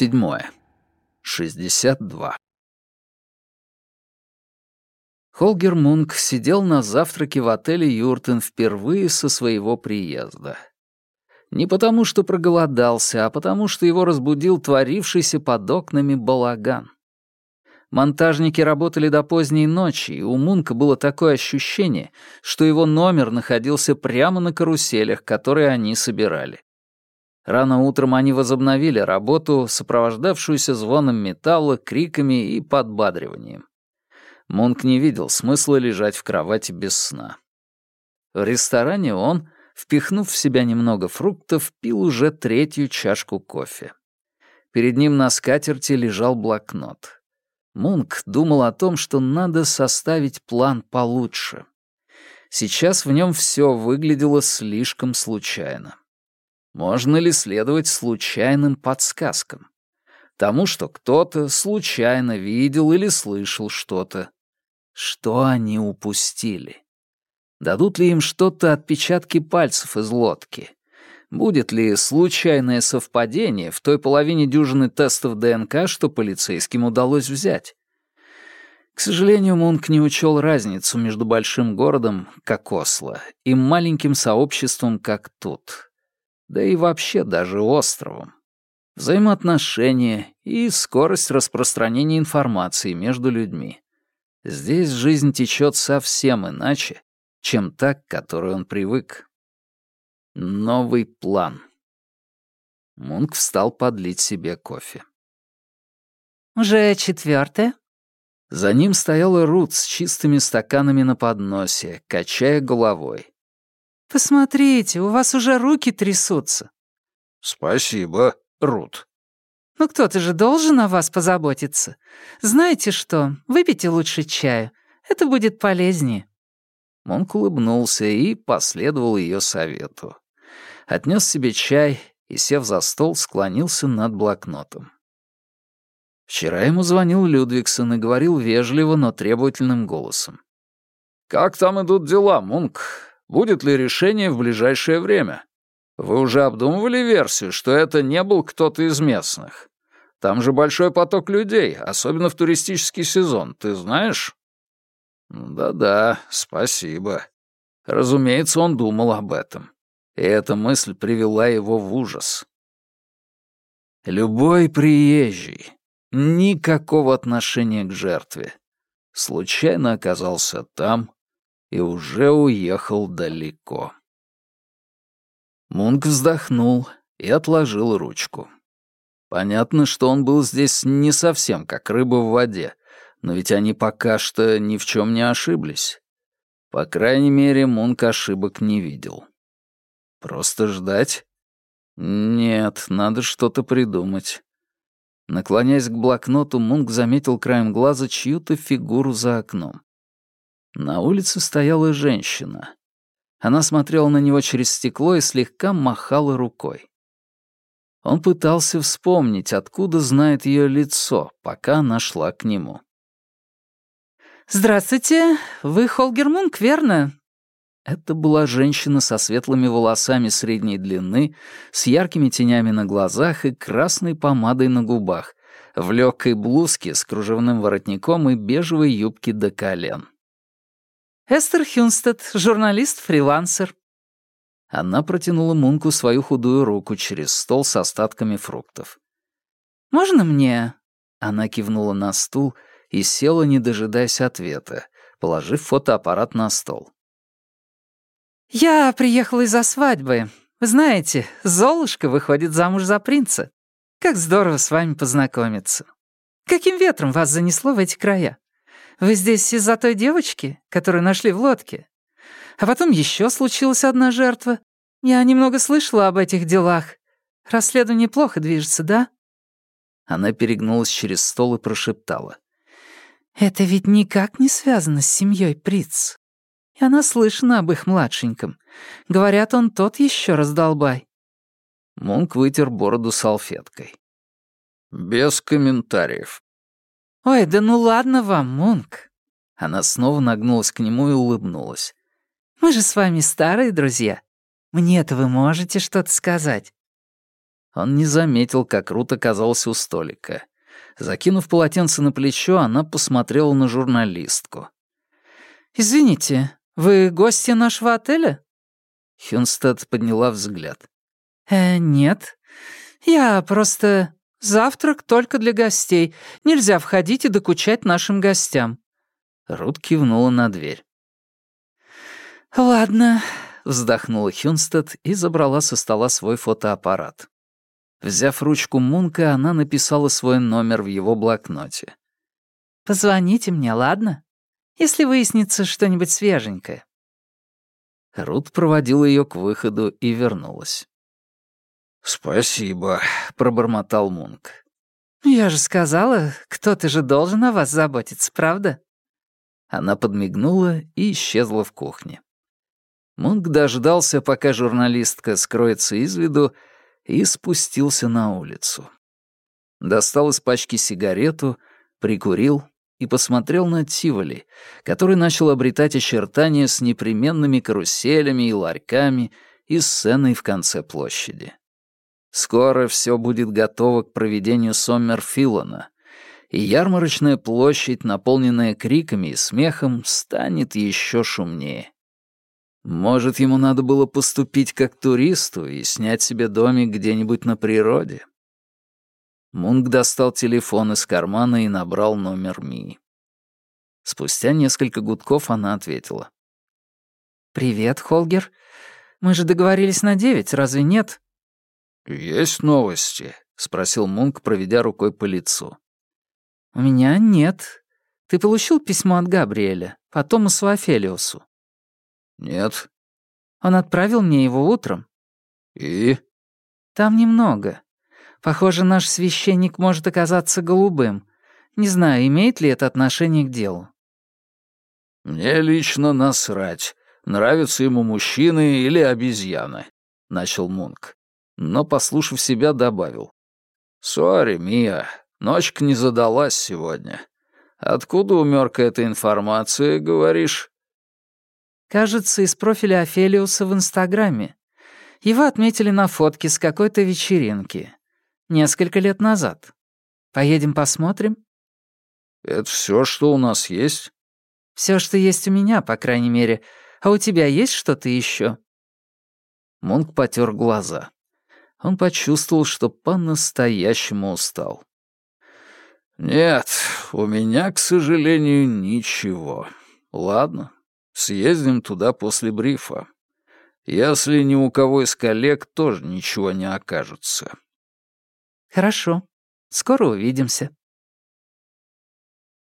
Седьмое. Шестьдесят два. Холгер Мунк сидел на завтраке в отеле «Юртен» впервые со своего приезда. Не потому, что проголодался, а потому, что его разбудил творившийся под окнами балаган. Монтажники работали до поздней ночи, и у Мунка было такое ощущение, что его номер находился прямо на каруселях, которые они собирали. Рано утром они возобновили работу, сопровождавшуюся звоном металла, криками и подбадриванием. Мунк не видел смысла лежать в кровати без сна. В ресторане он, впихнув в себя немного фруктов, пил уже третью чашку кофе. Перед ним на скатерти лежал блокнот. Мунк думал о том, что надо составить план получше. Сейчас в нем все выглядело слишком случайно. Можно ли следовать случайным подсказкам? Тому, что кто-то случайно видел или слышал что-то. Что они упустили? Дадут ли им что-то отпечатки пальцев из лодки? Будет ли случайное совпадение в той половине дюжины тестов ДНК, что полицейским удалось взять? К сожалению, Мунк не учел разницу между большим городом, как Осло, и маленьким сообществом, как тут. Да и вообще даже островом. Взаимоотношения и скорость распространения информации между людьми. Здесь жизнь течет совсем иначе, чем та, к которой он привык. Новый план. Мунк встал подлить себе кофе. «Уже четвертое?» За ним стояла Рут с чистыми стаканами на подносе, качая головой. «Посмотрите, у вас уже руки трясутся». «Спасибо, Рут». «Ну кто-то же должен о вас позаботиться. Знаете что, выпейте лучше чаю. Это будет полезнее». Монк улыбнулся и последовал ее совету. Отнес себе чай и, сев за стол, склонился над блокнотом. Вчера ему звонил Людвигсон и говорил вежливо, но требовательным голосом. «Как там идут дела, Мунк? Будет ли решение в ближайшее время? Вы уже обдумывали версию, что это не был кто-то из местных? Там же большой поток людей, особенно в туристический сезон, ты знаешь?» «Да-да, спасибо». Разумеется, он думал об этом. И эта мысль привела его в ужас. Любой приезжий, никакого отношения к жертве, случайно оказался там и уже уехал далеко. Мунк вздохнул и отложил ручку. Понятно, что он был здесь не совсем как рыба в воде, но ведь они пока что ни в чем не ошиблись. По крайней мере, Мунк ошибок не видел. Просто ждать? Нет, надо что-то придумать. Наклоняясь к блокноту, Мунк заметил краем глаза чью-то фигуру за окном. На улице стояла женщина. Она смотрела на него через стекло и слегка махала рукой. Он пытался вспомнить, откуда знает ее лицо, пока она шла к нему. «Здравствуйте, вы Холгер Мунк, верно?» Это была женщина со светлыми волосами средней длины, с яркими тенями на глазах и красной помадой на губах, в легкой блузке с кружевным воротником и бежевой юбке до колен. «Эстер Хюнстед, журналист-фрилансер». Она протянула Мунку свою худую руку через стол с остатками фруктов. «Можно мне?» Она кивнула на стул — и села, не дожидаясь ответа, положив фотоаппарат на стол. «Я приехала из-за свадьбы. Вы знаете, Золушка выходит замуж за принца. Как здорово с вами познакомиться. Каким ветром вас занесло в эти края? Вы здесь из-за той девочки, которую нашли в лодке? А потом еще случилась одна жертва. Я немного слышала об этих делах. Расследование плохо движется, да?» Она перегнулась через стол и прошептала. Это ведь никак не связано с семьей Приц. И она слышана об их младшеньком. Говорят, он тот еще раздолбай. Мунк вытер бороду салфеткой. «Без комментариев». «Ой, да ну ладно вам, Мунк». Она снова нагнулась к нему и улыбнулась. «Мы же с вами старые друзья. Мне-то вы можете что-то сказать». Он не заметил, как Рут оказался у столика. Закинув полотенце на плечо, она посмотрела на журналистку. «Извините, вы гости нашего отеля?» Хюнстед подняла взгляд. «Э, нет. Я просто... Завтрак только для гостей. Нельзя входить и докучать нашим гостям». Рут кивнула на дверь. «Ладно», — вздохнула Хюнстед и забрала со стола свой фотоаппарат. Взяв ручку Мунка, она написала свой номер в его блокноте. «Позвоните мне, ладно? Если выяснится что-нибудь свеженькое». Рут проводила ее к выходу и вернулась. «Спасибо», — пробормотал Мунк. «Я же сказала, кто-то же должен о вас заботиться, правда?» Она подмигнула и исчезла в кухне. Мунк дождался, пока журналистка скроется из виду, и спустился на улицу. Достал из пачки сигарету, прикурил и посмотрел на Тиволи, который начал обретать очертания с непременными каруселями и ларьками и сценой в конце площади. Скоро все будет готово к проведению Соммерфиллана, и ярмарочная площадь, наполненная криками и смехом, станет еще шумнее. Может, ему надо было поступить как туристу и снять себе домик где-нибудь на природе? Мунк достал телефон из кармана и набрал номер Ми. Спустя несколько гудков она ответила. «Привет, Холгер. Мы же договорились на девять, разве нет?» «Есть новости?» — спросил Мунк, проведя рукой по лицу. «У меня нет. Ты получил письмо от Габриэля, по Томасу Офелиусу?» «Нет». «Он отправил мне его утром». «И?» «Там немного. Похоже, наш священник может оказаться голубым. Не знаю, имеет ли это отношение к делу». «Мне лично насрать, нравятся ему мужчины или обезьяны», — начал Мунк. Но, послушав себя, добавил. «Сори, Мия, ночка не задалась сегодня. Откуда у Мёрка эта информация, говоришь?» Кажется, из профиля Офелиуса в Инстаграме. Его отметили на фотке с какой-то вечеринки. Несколько лет назад. Поедем посмотрим? Это все, что у нас есть? Все, что есть у меня, по крайней мере. А у тебя есть что-то еще? Мунк потер глаза. Он почувствовал, что по-настоящему устал. «Нет, у меня, к сожалению, ничего. Ладно, Съездим туда после брифа. Если ни у кого из коллег тоже ничего не окажется. Хорошо. Скоро увидимся.